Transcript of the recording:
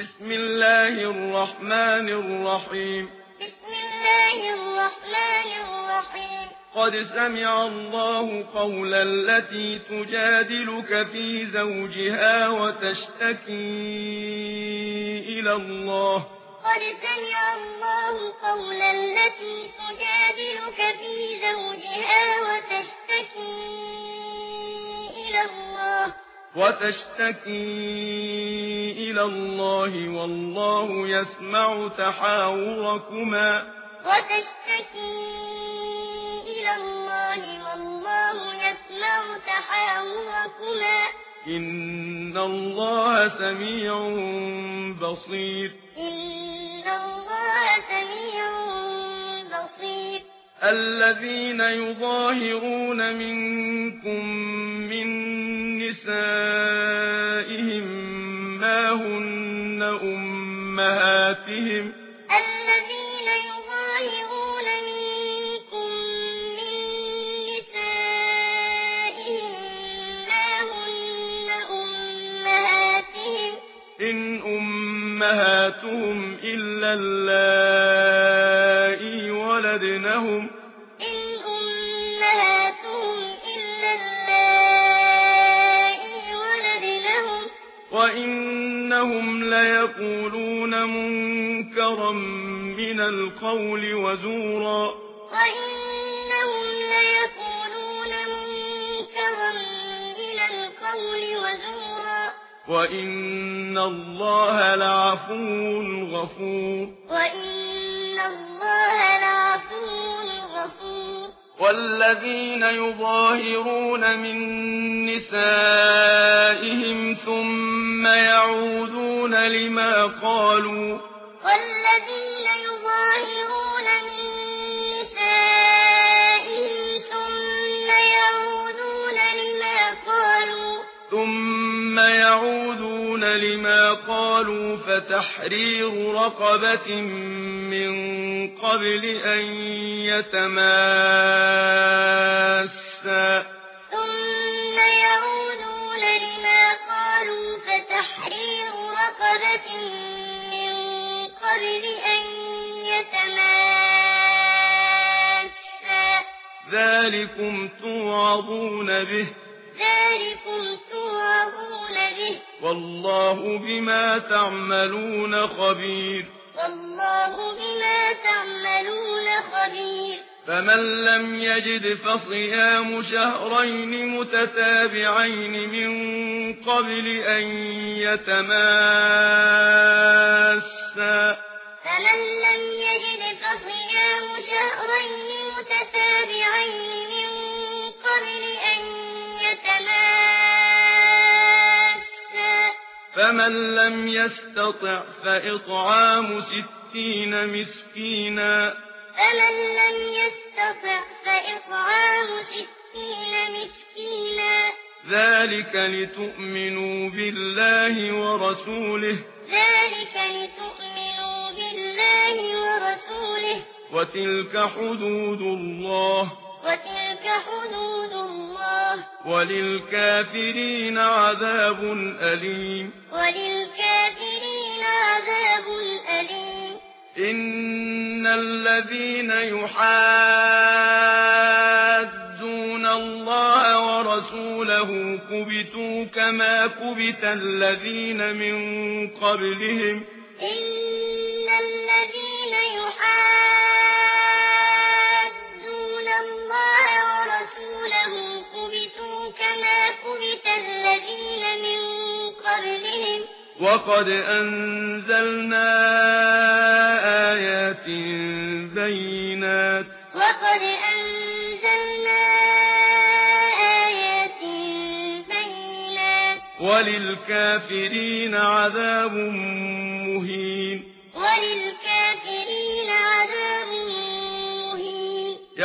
بسم الله الرحمن الرحيم بسم الله الرحمن الرحيم قد سمع الله قول التي تجادلك في زوجها وتشتكي إلى الله. قد سمع الله قول التي تجادلك في زوجها وتشتكي إلى الله. وتشتكي إلى الله والله يسمع تحاوركما. وتشتكي إلى الله والله يسمع تحاوركما. إن الله سميع بصير. إن الله سميع بصير. الذين يظاهرون منكم من نسائهم أمهاتهم. الذين يظاهرون منكم من نسائهم ما هن أمهاتهم. إن أمهاتهم إلا اللائي ولدنهم. إن أمهاتهم إلا اللائي ولدنهم. وإن وإنهم ليقولون منكرا من القول وزورا. وإنهم ليقولون منكرا من القول وزورا. وإن الله لعفو غفور. وإن الله لعفو غفور. والذين يظاهرون من نسائهم قَالُوا فَتَحْرِيرُ رَقَبَةٍ مِّن قَبْلِ أَن يَتَمَاسَّا. ثُمَّ يَعُودُونَ لِمَا قَالُوا فَتَحْرِيرُ رَقَبَةٍ مِّن قَبْلِ أَن يَتَمَاسَّا. ذَلِكُمْ تُوعَظُونَ بِهِ. ذَلِكُمْ تُوعَظُونَ يُشْرِكُونَ بِهِ وَاللَّهُ بِمَا تَعْمَلُونَ خَبِيرٌ. وَاللَّهُ بِمَا تَعْمَلُونَ خَبِيرٌ. فَمَن لَّمْ يَجِدْ فَصِيَامُ شَهْرَيْنِ مُتَتَابِعَيْنِ مِن قَبْلِ أَن يَتَمَاسَّا. فَمَن لَّمْ يَجِدْ فَصِيَامُ شَهْرَيْنِ مُتَتَابِعَيْنِ من فمن لم يستطع فإطعام ستين مسكينا فمن لم يستطع فإطعام ستين مسكينا ذلك لتؤمنوا بالله ورسوله ذلك لتؤمنوا بالله ورسوله وتلك حدود الله تلك حدود الله وللكافرين عذاب أليم وللكافرين عذاب أليم إن الذين يحادون الله ورسوله كبتوا كما كبت الذين من قبلهم إن الذين يحادون كما كبت الذين من قبلهم. وقد أنزلنا آيات بينات. وقد أنزلنا آيات بينات. وللكافرين عذاب مهين. وللكافرين